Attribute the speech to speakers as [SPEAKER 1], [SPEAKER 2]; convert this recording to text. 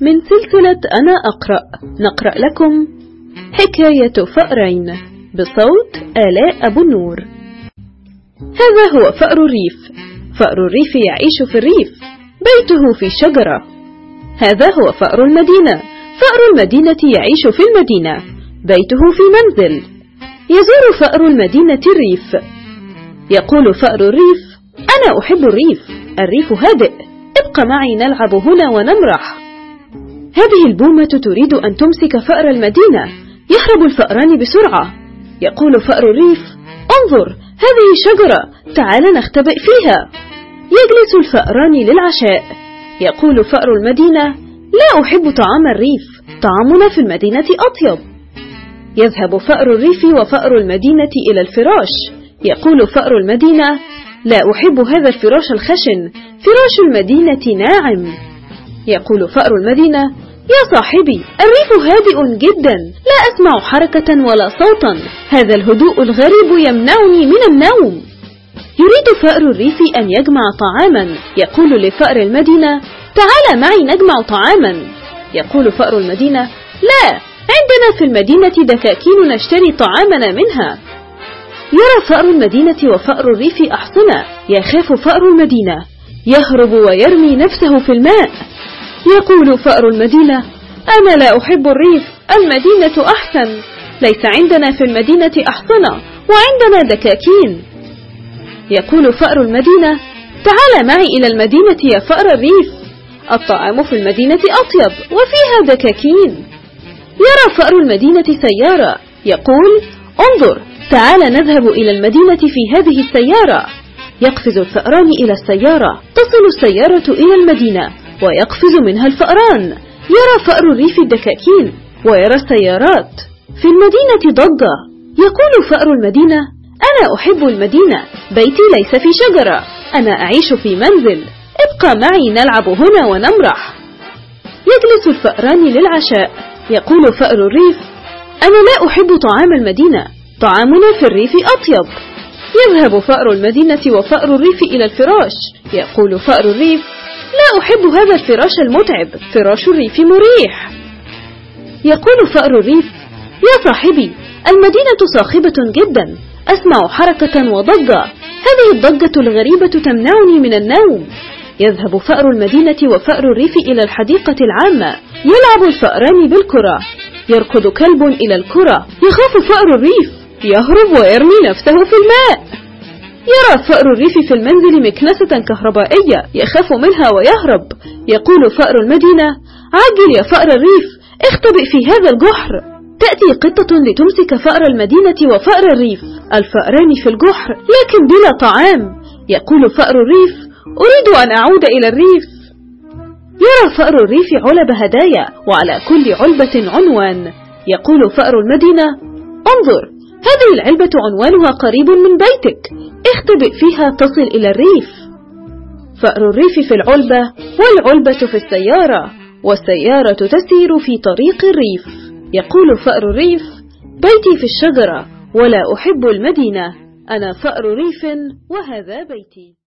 [SPEAKER 1] من سلسلة أنا أقرأ. نقرأ لكم حكاية فأرين بصوت آلاء أبو النور هذا هو فأر الريف. فأر الريف يعيش في الريف بيته في شجرة. هذا هو فأر المدينة. فأر المدينة يعيش في المدينة بيته في منزل. يزور فأر المدينة الريف. يقول فأر الريف أنا أحب الريف الريف هادئ. ابق معي نلعب هنا ونمرح. هذه البومة تريد أن تمسك فأر المدينة. يهرب الفأران بسرعة. يقول فأر الريف انظر هذه شجرة. تعال نختبئ فيها. يجلس الفأران للعشاء. يقول فأر المدينة لا أحب طعام الريف. طعامنا في المدينة أطيب. يذهب فأر الريف وفأر المدينة إلى الفراش. يقول فأر المدينة لا أحب هذا الفراش الخشن. فراش المدينة ناعم. يقول فأر المدينة يا صاحبي الريف هادئ جدا لا أسمع حركة ولا صوتا. هذا الهدوء الغريب يمنعني من النوم. يريد فأر الريف أن يجمع طعاما. يقول لفأر المدينة تعال معي نجمع طعاما. يقول فأر المدينة لا عندنا في المدينة دكاكين نشتري طعامنا منها. يرى فأر المدينة وفأر الريف أحصنة يخاف فأر المدينة. يهرب ويرمي نفسه في الماء. يقول فأر المدينة أنا لا أحب الريف المدينة أحسن. ليس عندنا في المدينة أحصنة وعندنا دكاكين. يقول فأر المدينة تعال معي إلى المدينة يا فأر الريف. الطعام في المدينة أطيب وفيها دكاكين. يرى فأر المدينة سيارة يقول انظر تعال نذهب إلى المدينة في هذه السيارة. يقفز الفأران إلى السيارة تصل السيارة إلى المدينة. ويقفز منها الفأران. يرى فأر الريف الدكاكين ويرى السيارات في المدينة ضجة. يقول فأر المدينة أنا أحب المدينة. بيتي ليس في شجرة. أنا أعيش في منزل. ابقى معي نلعب هنا ونمرح. يجلس الفأران للعشاء. يقول فأر الريف أنا لا أحب طعام المدينة. طعامنا في الريف أطيب. يذهب فأر المدينة وفأر الريف إلى الفراش. يقول فأر الريف لا أحب هذا الفراش المتعب فراش الريف مريح. يقول فأر الريف يا صاحبي المدينة صاخبة جدا أسمع حركة وضجة. هذه الضجة الغريبة تمنعني من النوم. يذهب فأر المدينة وفأر الريف إلى الحديقة العامة. يلعب الفأران بالكرة. يركض كلب إلى الكرة. يخاف فأر الريف. يهرب ويرمي نفسه في الماء. يرى فأر الريف في المنزل مكنسة كهربائية يخاف منها ويهرب. يقول فأر المدينة عجل يا فأر الريف اختبئ في هذا الجحر. تأتي قطة لتمسك فأر المدينة وفأر الريف. الفأران في الجحر لكن بلا طعام. يقول فأر الريف أريد أن أعود إلى الريف. يرى فأر الريف علب هدايا وعلى كل علبة عنوان. يقول فأر المدينة انظر هذه العلبة عنوانها قريب من بيتك. اختبئ فيها تصل إلى الريف. فأر الريف في العلبة والعلبة في السيارة والسيارة تسير في طريق الريف. يقول فأر الريف بيتي في الشجرة ولا أحب المدينة. أنا فأر ريف وهذا بيتي.